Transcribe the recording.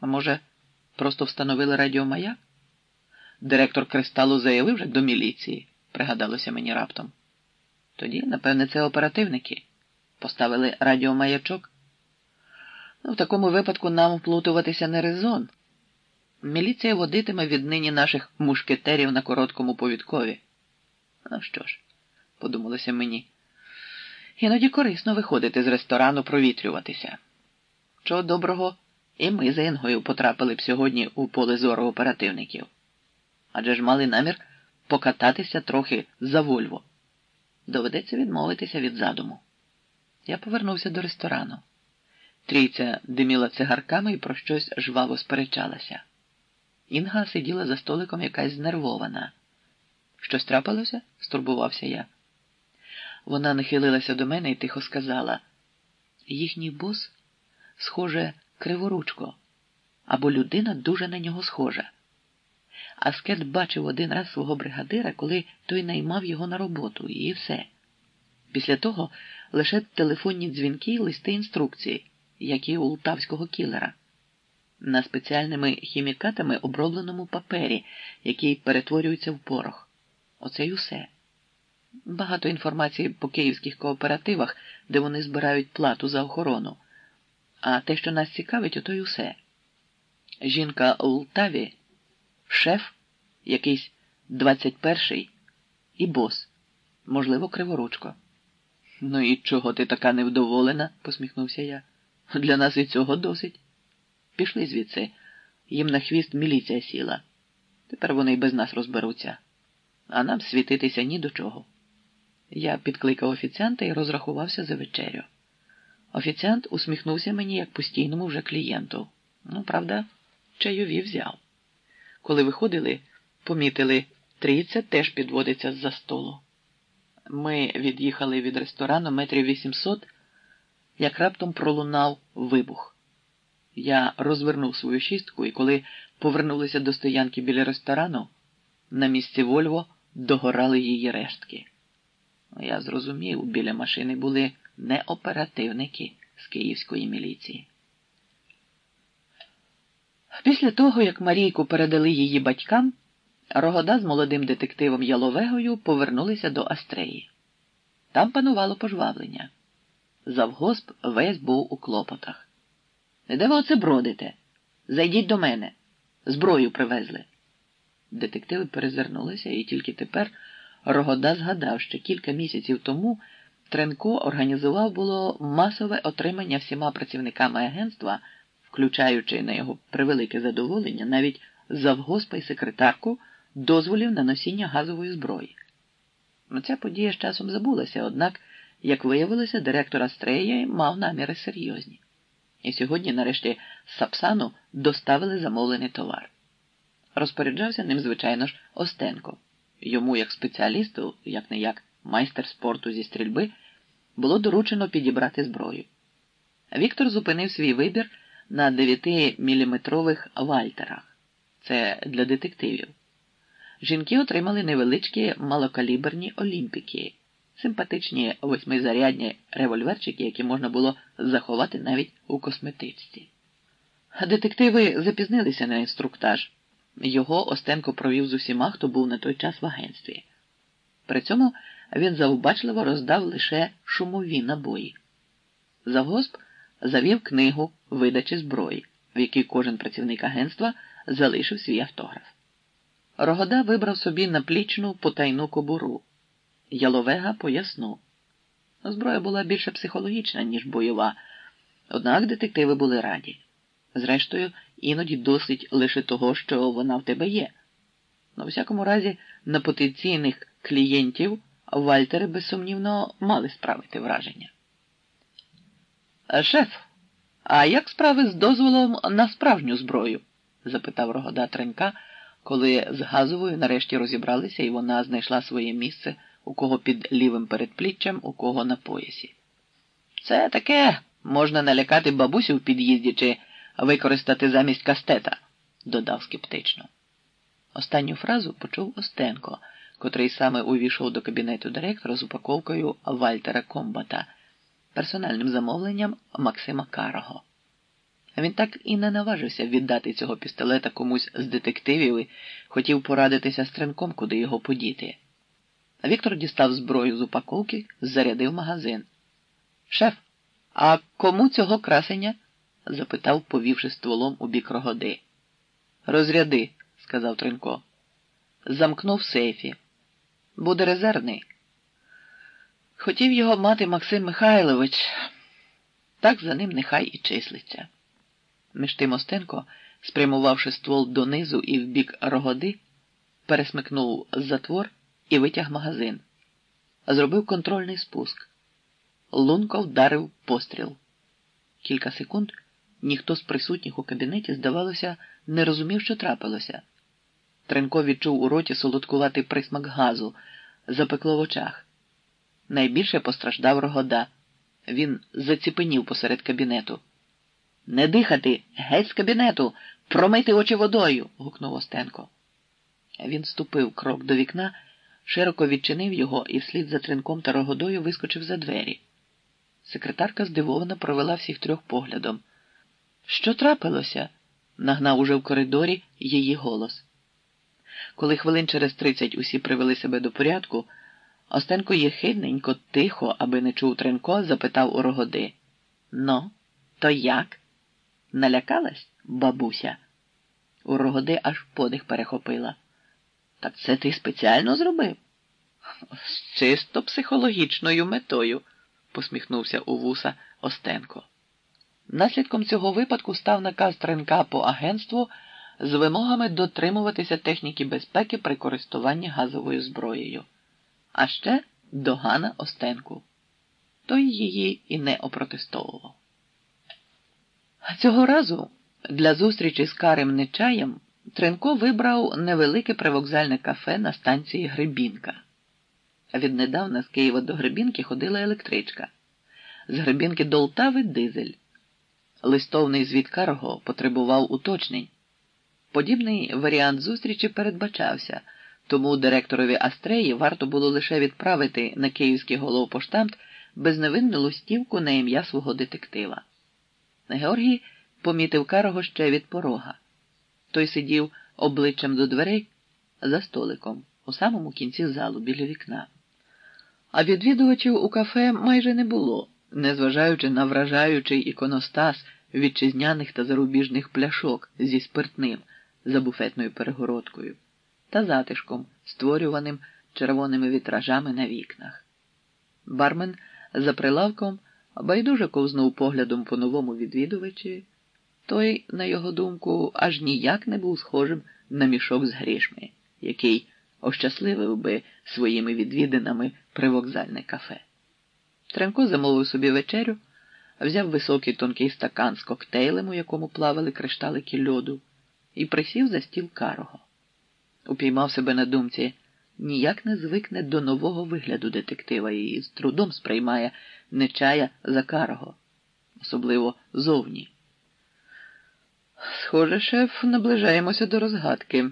А може, просто встановили радіомаяк? Директор кристалу заявив вже до міліції, пригадалося мені раптом. Тоді, напевне, це оперативники. Поставили радіомаячок. Ну, в такому випадку нам вплутуватися не резон. Міліція водитиме віднині наших мушкетерів на короткому повідкові. Ну що ж, подумалося мені, іноді корисно виходити з ресторану провітрюватися. Чого доброго, і ми за Інгою потрапили б сьогодні у поле зору оперативників. Адже ж мали намір покататися трохи за Вольво. Доведеться відмовитися від задуму. Я повернувся до ресторану. Трійця диміла цигарками і про щось жваво сперечалася. Інга сиділа за столиком якась знервована. Щось трапилося? стурбувався я. Вона нахилилася до мене і тихо сказала: їхній бос, схоже, криворучко, або людина дуже на нього схожа. Аскет бачив один раз свого бригадира, коли той наймав його на роботу, і все. Після того лише телефонні дзвінки і листи інструкції, як і у лтавського кілера, на спеціальними хімікатами обробленому папері, який перетворюється в порох. Оце й усе. Багато інформації по київських кооперативах, де вони збирають плату за охорону. А те, що нас цікавить, ото й усе. Жінка у Лтаві, шеф, якийсь 21-й і бос, можливо, криворучко. Ну і чого ти така невдоволена? посміхнувся я. Для нас і цього досить. Пішли звідси, їм на хвіст міліція сіла. Тепер вони й без нас розберуться, а нам світитися ні до чого. Я підкликав офіціанта і розрахувався за вечерю. Офіціант усміхнувся мені як постійному вже клієнту. Ну, правда, чайові взяв. Коли виходили, помітили, трійця теж підводиться з-за столу. Ми від'їхали від ресторану метрів 800, як раптом пролунав вибух. Я розвернув свою шістку, і коли повернулися до стоянки біля ресторану, на місці Вольво догорали її рештки. Я зрозумів, біля машини були не оперативники з київської міліції. Після того, як Марійку передали її батькам, Рогода з молодим детективом Яловегою повернулися до Астреї. Там панувало пожвавлення. Завгосп весь був у клопотах. Де ви оце бродите? Зайдіть до мене. Зброю привезли. Детективи перезирнулися, і тільки тепер Рогода згадав, що кілька місяців тому Тренко організував було масове отримання всіма працівниками агентства, включаючи на його превелике задоволення, навіть завгоспа і секретарку дозволів на носіння газової зброї. Ця подія з часом забулася, однак, як виявилося, директор Астрея мав наміри серйозні. І сьогодні, нарешті, Сапсану доставили замовлений товар. Розпоряджався ним, звичайно ж, Остенко. Йому, як спеціалісту, як не як майстер спорту зі стрільби, було доручено підібрати зброю. Віктор зупинив свій вибір на 9-міліметрових вальтерах. Це для детективів. Жінки отримали невеличкі малокаліберні олімпіки, симпатичні восьмизарядні револьверчики, які можна було заховати навіть у косметичці. Детективи запізнилися на інструктаж. Його Остенко провів з усіма, хто був на той час в агентстві. При цьому він завбачливо роздав лише шумові набої. Завгосп завів книгу видачі зброї, в якій кожен працівник агентства залишив свій автограф. Рогода вибрав собі наплічну потайну кобуру. Яловега пояснув. Зброя була більше психологічна, ніж бойова, однак детективи були раді. Зрештою, іноді досить лише того, що вона в тебе є. На всякому разі, на потенційних клієнтів Вальтери, безсумнівно, мали справити враження. Шеф, а як справи з дозволом на справжню зброю? запитав Рогода Тренька, коли з газовою нарешті розібралися, і вона знайшла своє місце, у кого під лівим передпліччям, у кого на поясі. Це таке можна налякати бабусю в під'їзді чи використати замість кастета, додав скептично. Останню фразу почув Остенко, котрий саме увійшов до кабінету директора з упаковкою Вальтера Комбата, персональним замовленням Максима Карого. Він так і не наважився віддати цього пістолета комусь з детективів і хотів порадитися з тренком, куди його подіти. Віктор дістав зброю з упаковки, зарядив магазин. Шеф, а кому цього красення? Запитав, повівши стволом у бік рогоди. Розряди, сказав Тренко. Замкнув сейфі. Буде резервний. Хотів його мати Максим Михайлович, так за ним нехай і числиться. Між тим Остенко, спрямувавши ствол донизу і в бік рогоди, пересмикнув затвор і витяг магазин. Зробив контрольний спуск. Лунко вдарив постріл. Кілька секунд ніхто з присутніх у кабінеті, здавалося, не розумів, що трапилося. Тренко відчув у роті солодкуватий присмак газу, запекло в очах. Найбільше постраждав рогода. Він заціпенів посеред кабінету. Не дихати, геть з кабінету, промити очі водою. гукнув Остенко. Він ступив крок до вікна, широко відчинив його і вслід за тринком та рогодою вискочив за двері. Секретарка здивовано провела всіх трьох поглядом. Що трапилося? нагнав уже в коридорі її голос. Коли хвилин через тридцять усі привели себе до порядку, Остенко єхидненько, тихо, аби не чув Тренко, запитав у рогоди. Ну, то як? Налякалась, бабуся? У рогоди аж подих перехопила. Так це ти спеціально зробив? З чисто психологічною метою, посміхнувся у вуса Остенко. Наслідком цього випадку став наказ Тренка по агентству з вимогами дотримуватися техніки безпеки при користуванні газовою зброєю, а ще догана Остенку. Той її і не опротестовував. Цього разу для зустрічі з Карим Нечаєм Тренко вибрав невелике привокзальне кафе на станції Гребінка. Віднедавна з Києва до Гребінки ходила електричка, з Гребінки до Лтави дизель. Листовний звіт Карго потребував уточнень. Подібний варіант зустрічі передбачався, тому директорові Астреї варто було лише відправити на київський головпоштамт безневинну листівку на ім'я свого детектива. Георгій помітив Карого ще від порога. Той сидів обличчям до дверей за столиком у самому кінці залу біля вікна. А відвідувачів у кафе майже не було незважаючи на вражаючий іконостас вітчизняних та зарубіжних пляшок зі спиртним за буфетною перегородкою та затишком, створюваним червоними вітражами на вікнах. Бармен за прилавком байдуже ковзнув поглядом по новому відвідувачі. Той, на його думку, аж ніяк не був схожим на мішок з грішми, який ощасливив би своїми відвідинами привокзальне кафе. Тренко замовив собі вечерю, взяв високий тонкий стакан з коктейлем, у якому плавали кришталики льоду, і присів за стіл карого. Упіймав себе на думці, ніяк не звикне до нового вигляду детектива і з трудом сприймає нечая за карого, особливо зовні. Схоже, шеф, наближаємося до розгадки,